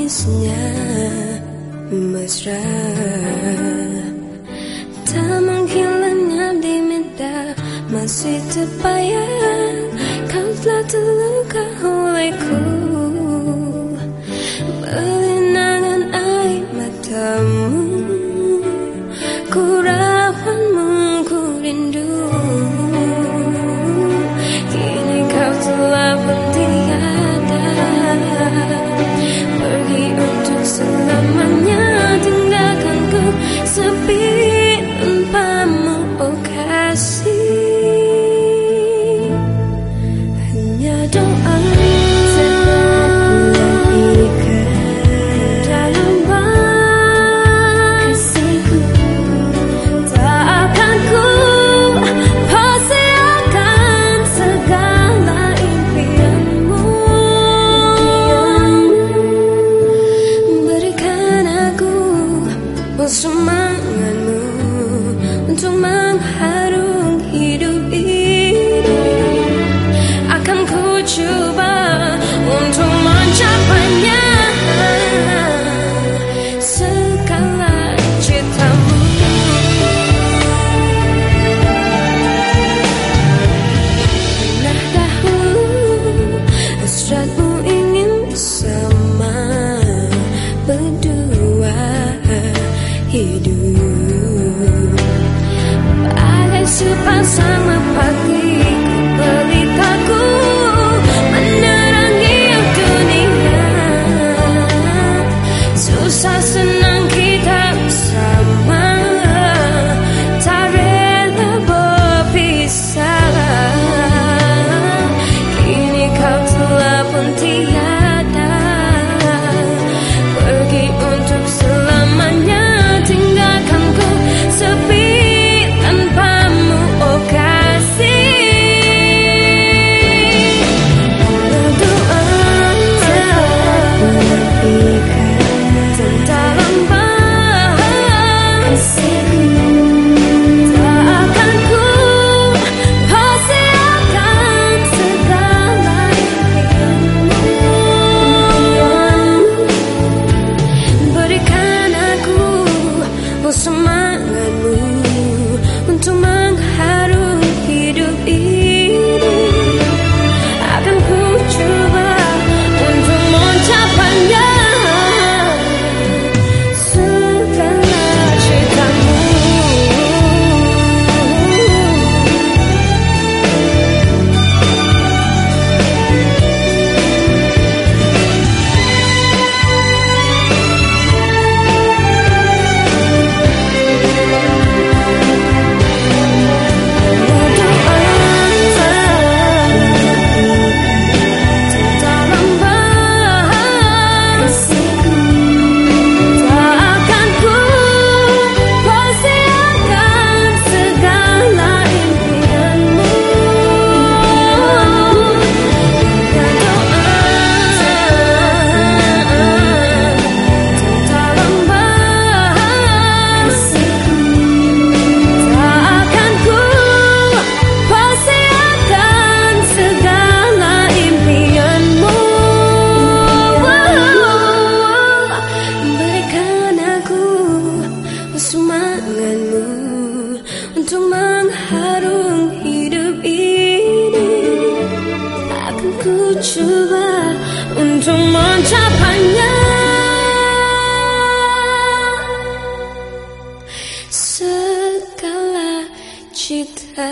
manisnya mesra. Tak menghilangnya diminta Masih terbayang Kau telah terluka olehku. Belinangan air matamu. some my sun. ku coba untuk mencapainya segala cita.